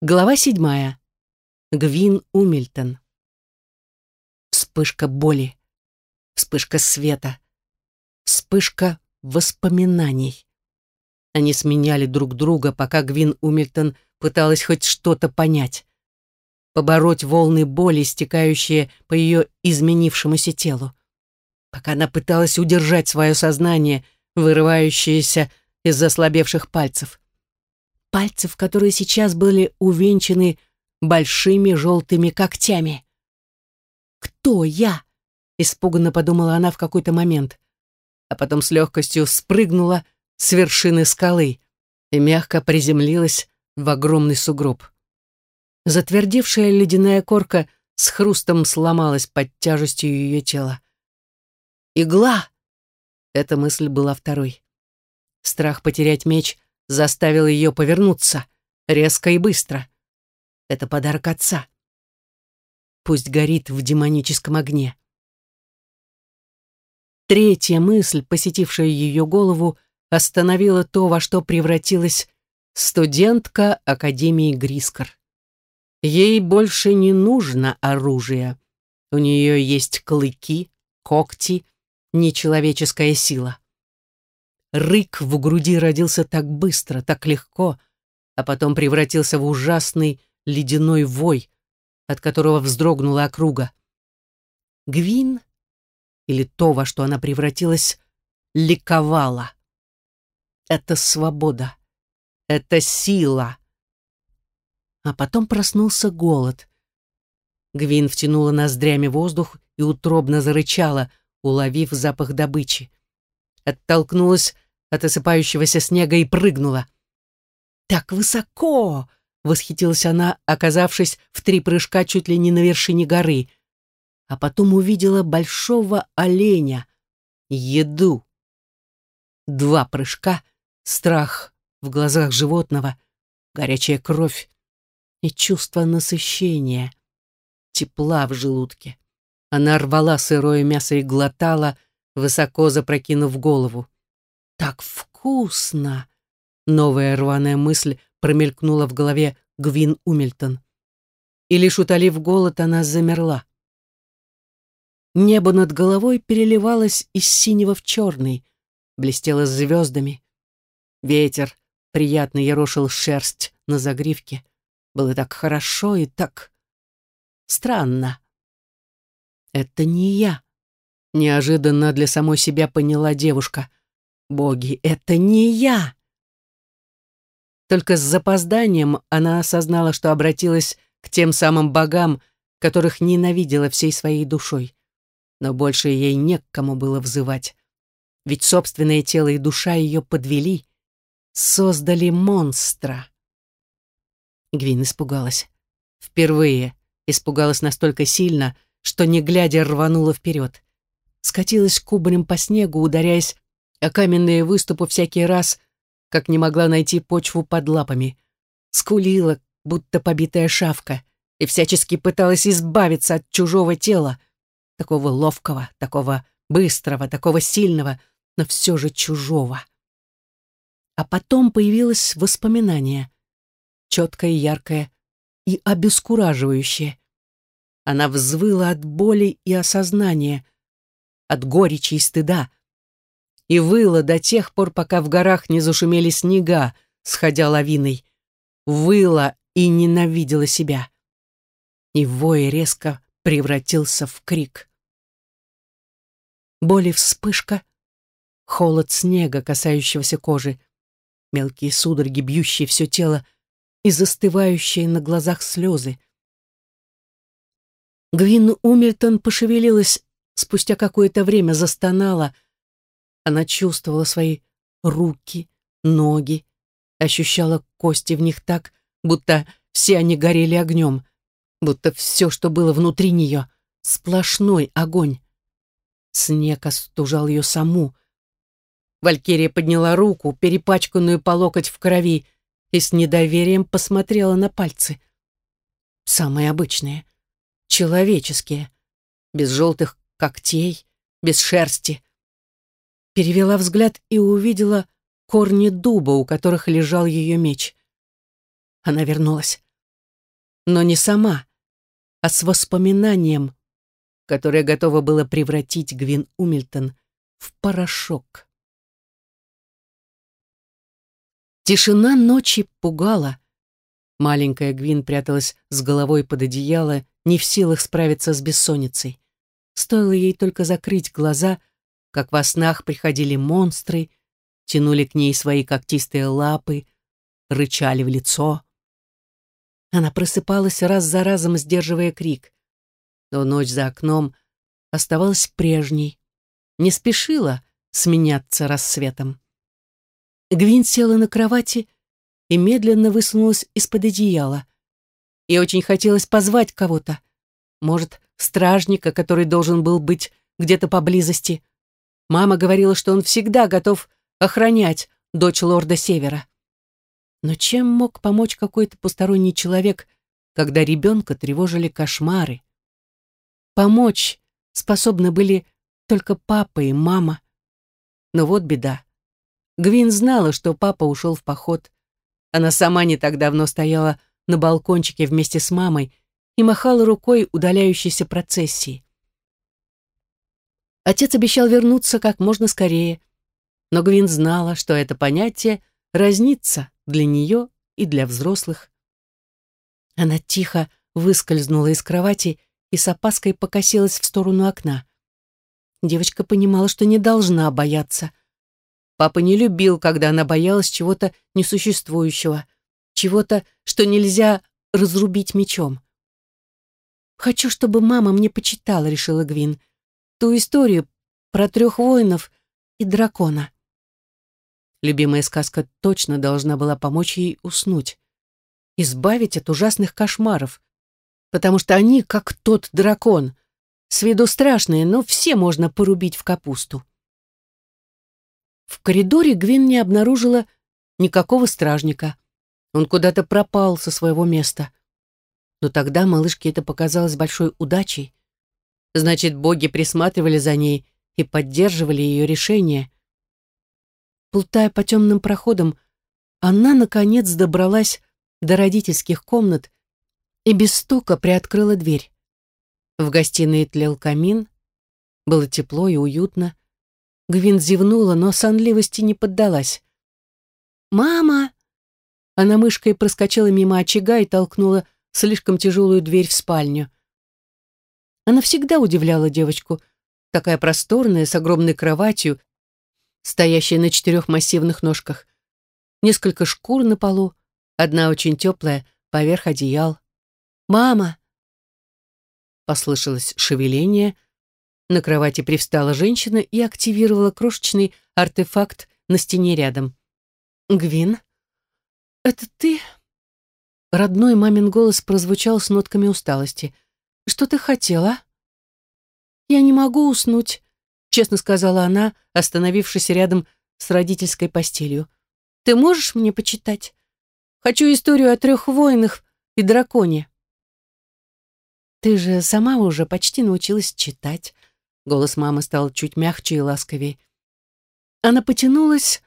Глава седьмая. Гвин Умильтон. Вспышка боли. Вспышка света. Вспышка воспоминаний. Они сменяли друг друга, пока Гвин Умильтон пыталась хоть что-то понять. Побороть волны боли, стекающие по ее изменившемуся телу. Пока она пыталась удержать свое сознание, вырывающееся из ослабевших пальцев пальцев, которые сейчас были увенчаны большими желтыми когтями. «Кто я?» — испуганно подумала она в какой-то момент, а потом с легкостью спрыгнула с вершины скалы и мягко приземлилась в огромный сугроб. Затвердевшая ледяная корка с хрустом сломалась под тяжестью ее тела. «Игла!» — эта мысль была второй. Страх потерять меч заставил ее повернуться, резко и быстро. Это подарок отца. Пусть горит в демоническом огне. Третья мысль, посетившая ее голову, остановила то, во что превратилась студентка Академии Грискор. Ей больше не нужно оружие. У нее есть клыки, когти, нечеловеческая сила. Рык в груди родился так быстро, так легко, а потом превратился в ужасный ледяной вой, от которого вздрогнула округа. Гвин, или то, во что она превратилась, ликовала. Это свобода. Это сила. А потом проснулся голод. Гвин втянула ноздрями воздух и утробно зарычала, уловив запах добычи оттолкнулась от осыпающегося снега и прыгнула. «Так высоко!» — восхитилась она, оказавшись в три прыжка чуть ли не на вершине горы. А потом увидела большого оленя. Еду. Два прыжка, страх в глазах животного, горячая кровь и чувство насыщения, тепла в желудке. Она рвала сырое мясо и глотала, высоко запрокинув голову. «Так вкусно!» Новая рваная мысль промелькнула в голове Гвин Умильтон. И лишь утолив голод, она замерла. Небо над головой переливалось из синего в черный, блестело звездами. Ветер приятно ерошил шерсть на загривке. Было так хорошо и так странно. «Это не я», Неожиданно для самой себя поняла девушка. «Боги, это не я!» Только с запозданием она осознала, что обратилась к тем самым богам, которых ненавидела всей своей душой. Но больше ей не к кому было взывать. Ведь собственное тело и душа ее подвели, создали монстра. Гвин испугалась. Впервые испугалась настолько сильно, что, не глядя, рванула вперед скатилась кубарем по снегу, ударяясь о каменные выступы всякий раз, как не могла найти почву под лапами. Скулила, будто побитая шавка, и всячески пыталась избавиться от чужого тела, такого ловкого, такого быстрого, такого сильного, но все же чужого. А потом появилось воспоминание, четкое, яркое и обескураживающее. Она взвыла от боли и осознания — от горечи и стыда, и выла до тех пор, пока в горах не зашумели снега, сходя лавиной. Выла и ненавидела себя. И вой резко превратился в крик. Боли вспышка, холод снега, касающегося кожи, мелкие судороги, бьющие все тело, и застывающие на глазах слезы. Гвин Умильтон пошевелилась спустя какое-то время застонала. Она чувствовала свои руки, ноги, ощущала кости в них так, будто все они горели огнем, будто все, что было внутри нее, сплошной огонь. Снег остужал ее саму. Валькирия подняла руку, перепачканную по локоть в крови, и с недоверием посмотрела на пальцы. Самые обычные, человеческие, без желтых когтей, без шерсти. Перевела взгляд и увидела корни дуба, у которых лежал ее меч. Она вернулась. но не сама, а с воспоминанием, которое готово было превратить Гвин Умильтон в порошок. Тишина ночи пугала. Маленькая Гвин пряталась с головой под одеяло, не в силах справиться с бессонницей. Стоило ей только закрыть глаза, как во снах приходили монстры, тянули к ней свои когтистые лапы, рычали в лицо. Она просыпалась раз за разом, сдерживая крик. Но ночь за окном оставалась прежней, не спешила сменяться рассветом. Гвин села на кровати и медленно высунулась из-под одеяла. И очень хотелось позвать кого-то. Может, стражника, который должен был быть где-то поблизости. Мама говорила, что он всегда готов охранять дочь лорда Севера. Но чем мог помочь какой-то посторонний человек, когда ребенка тревожили кошмары? Помочь способны были только папа и мама. Но вот беда. Гвин знала, что папа ушел в поход. Она сама не так давно стояла на балкончике вместе с мамой и махала рукой удаляющейся процессии. Отец обещал вернуться как можно скорее, но Гвин знала, что это понятие разнится для нее и для взрослых. Она тихо выскользнула из кровати и с опаской покосилась в сторону окна. Девочка понимала, что не должна бояться. Папа не любил, когда она боялась чего-то несуществующего, чего-то, что нельзя разрубить мечом. «Хочу, чтобы мама мне почитала», — решила Гвин, «ту историю про трех воинов и дракона». Любимая сказка точно должна была помочь ей уснуть, избавить от ужасных кошмаров, потому что они, как тот дракон, с виду страшные, но все можно порубить в капусту. В коридоре Гвин не обнаружила никакого стражника. Он куда-то пропал со своего места. Но тогда малышке это показалось большой удачей. Значит, боги присматривали за ней и поддерживали ее решение. Плутая по темным проходам, она, наконец, добралась до родительских комнат и без стука приоткрыла дверь. В гостиной тлел камин, было тепло и уютно. Гвин зевнула, но сонливости не поддалась. «Мама!» Она мышкой проскочила мимо очага и толкнула слишком тяжелую дверь в спальню. Она всегда удивляла девочку, такая просторная, с огромной кроватью, стоящая на четырех массивных ножках. Несколько шкур на полу, одна очень теплая, поверх одеял. «Мама!» Послышалось шевеление. На кровати привстала женщина и активировала крошечный артефакт на стене рядом. «Гвин, это ты?» Родной мамин голос прозвучал с нотками усталости. «Что ты хотела?» «Я не могу уснуть», честно сказала она, остановившись рядом с родительской постелью. «Ты можешь мне почитать? Хочу историю о трех воинах и драконе». «Ты же сама уже почти научилась читать». Голос мамы стал чуть мягче и ласковее. Она потянулась,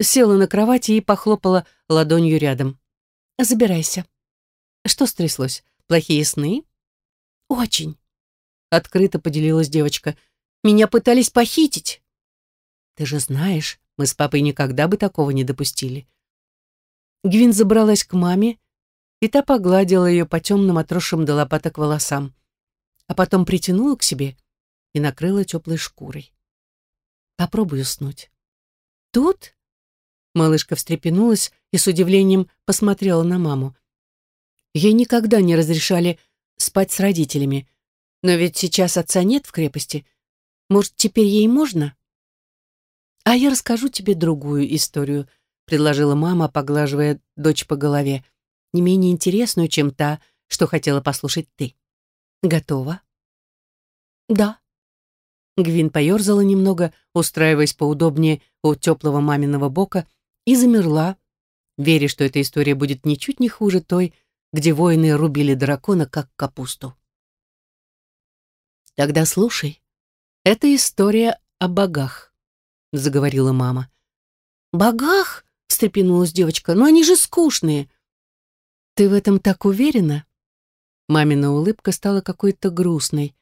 села на кровати и похлопала ладонью рядом. «Забирайся». «Что стряслось? Плохие сны?» «Очень», — открыто поделилась девочка. Меня пытались похитить. Ты же знаешь, мы с папой никогда бы такого не допустили. Гвин забралась к маме, и та погладила ее по темным отросшим до лопаток волосам, а потом притянула к себе и накрыла теплой шкурой. Попробуй уснуть. Тут? Малышка встрепенулась и с удивлением посмотрела на маму. Ей никогда не разрешали спать с родителями, но ведь сейчас отца нет в крепости, может, теперь ей можно? А я расскажу тебе другую историю, предложила мама, поглаживая дочь по голове, не менее интересную, чем та, что хотела послушать ты. Готова? Да. Гвин поерзала немного, устраиваясь поудобнее у теплого маминого бока, и замерла, веря, что эта история будет ничуть не хуже той, где воины рубили дракона, как капусту. «Тогда слушай», «Это история о богах», — заговорила мама. «Богах?» — встрепенулась девочка. «Но они же скучные». «Ты в этом так уверена?» Мамина улыбка стала какой-то грустной.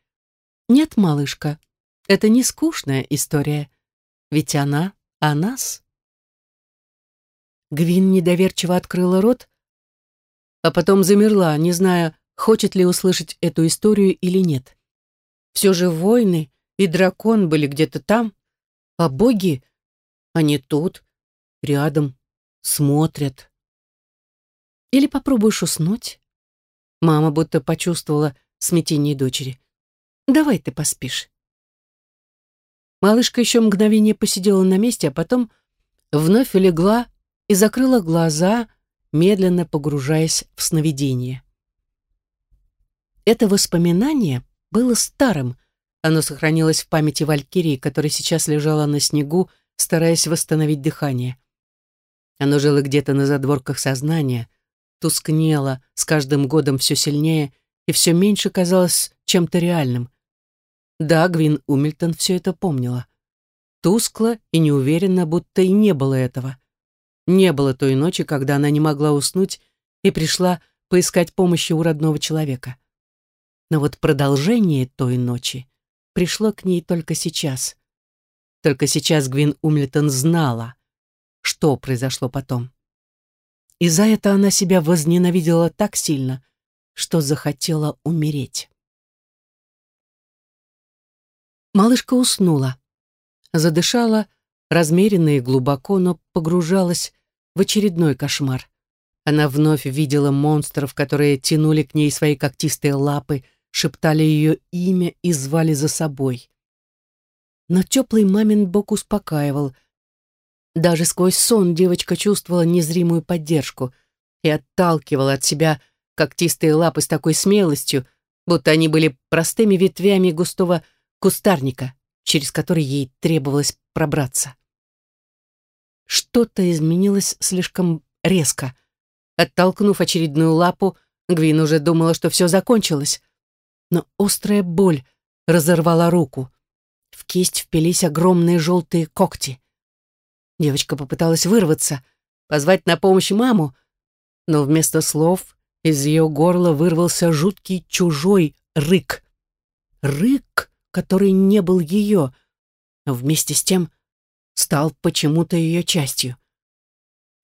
«Нет, малышка, это не скучная история, ведь она о нас». Гвин недоверчиво открыла рот, а потом замерла, не зная, хочет ли услышать эту историю или нет. Все же войны и дракон были где-то там, а боги, они тут, рядом, смотрят. Или попробуешь уснуть? Мама будто почувствовала смятение дочери. Давай ты поспишь. Малышка еще мгновение посидела на месте, а потом вновь легла и закрыла глаза, медленно погружаясь в сновидение. Это воспоминание было старым. Оно сохранилось в памяти Валькирии, которая сейчас лежала на снегу, стараясь восстановить дыхание. Оно жило где-то на задворках сознания, тускнело с каждым годом все сильнее и все меньше казалось чем-то реальным. Да, Гвин Умильтон все это помнила. Тускло и неуверенно, будто и не было этого. Не было той ночи, когда она не могла уснуть и пришла поискать помощи у родного человека. Но вот продолжение той ночи пришло к ней только сейчас. Только сейчас Гвин Умлитон знала, что произошло потом. И за это она себя возненавидела так сильно, что захотела умереть. Малышка уснула. Задышала размеренно и глубоко, но погружалась в очередной кошмар. Она вновь видела монстров, которые тянули к ней свои когтистые лапы, шептали ее имя и звали за собой. Но теплый мамин бок успокаивал. Даже сквозь сон девочка чувствовала незримую поддержку и отталкивала от себя когтистые лапы с такой смелостью, будто они были простыми ветвями густого кустарника, через который ей требовалось пробраться. Что-то изменилось слишком резко. Оттолкнув очередную лапу, Гвин уже думала, что все закончилось но острая боль разорвала руку. В кисть впились огромные желтые когти. Девочка попыталась вырваться, позвать на помощь маму, но вместо слов из ее горла вырвался жуткий чужой рык. Рык, который не был ее, но вместе с тем стал почему-то ее частью.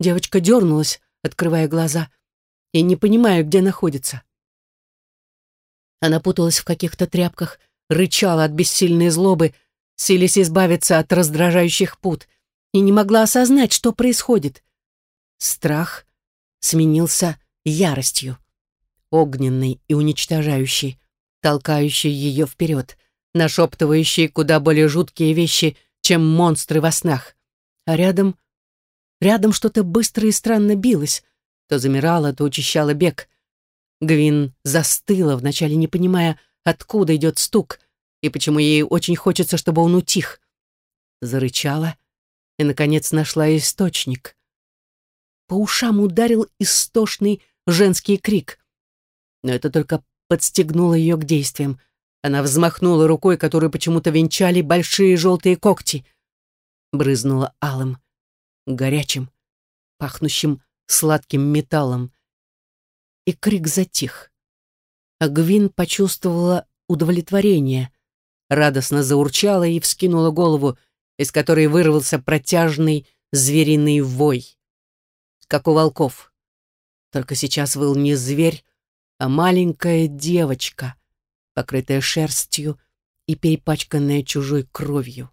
Девочка дернулась, открывая глаза, и не понимая, где находится. Она путалась в каких-то тряпках, рычала от бессильной злобы, силясь избавиться от раздражающих пут, и не могла осознать, что происходит. Страх сменился яростью, огненной и уничтожающей, толкающей ее вперед, нашептывающей куда более жуткие вещи, чем монстры во снах. А рядом... Рядом что-то быстро и странно билось, то замирало, то учащало бег — Гвин застыла, вначале не понимая, откуда идет стук и почему ей очень хочется, чтобы он утих. Зарычала и, наконец, нашла источник. По ушам ударил истошный женский крик. Но это только подстегнуло ее к действиям. Она взмахнула рукой, которую почему-то венчали большие желтые когти. Брызнула алым, горячим, пахнущим сладким металлом и крик затих. А Гвин почувствовала удовлетворение, радостно заурчала и вскинула голову, из которой вырвался протяжный звериный вой, как у волков. Только сейчас выл не зверь, а маленькая девочка, покрытая шерстью и перепачканная чужой кровью.